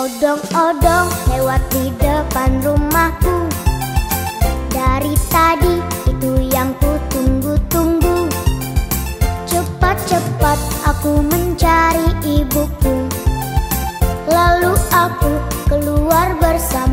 Odong-odong lewat di depan rumahku. Dari tadi itu yang ku tunggu-tunggu. Cepat-cepat aku mencari ibuku. Lalu aku keluar bersama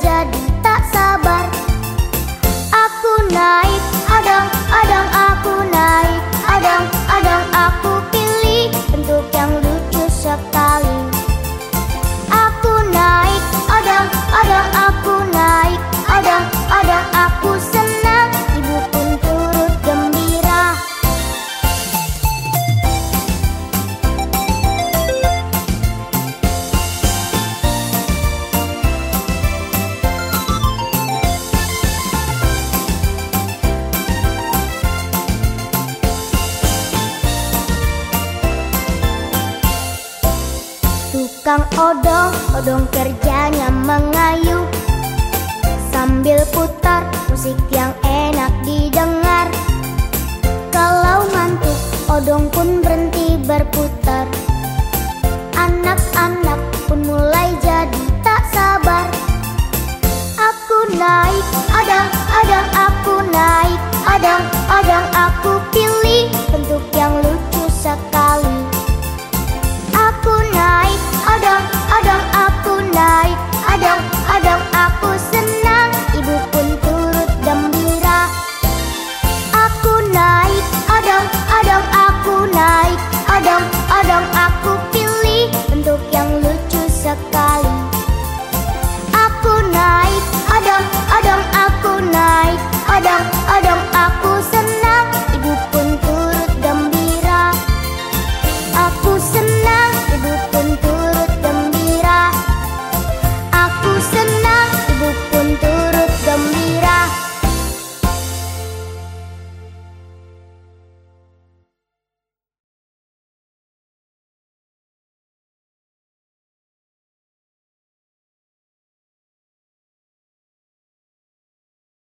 jadi Tukang odong, odong kerjanya mengayu, Sambil putar musik yang enak didengar. Kalau ngantuk, odong pun berhenti berputar. Anak-anak pun mulai jadi tak sabar. Aku naik, odong, odong, aku naik, odong, odong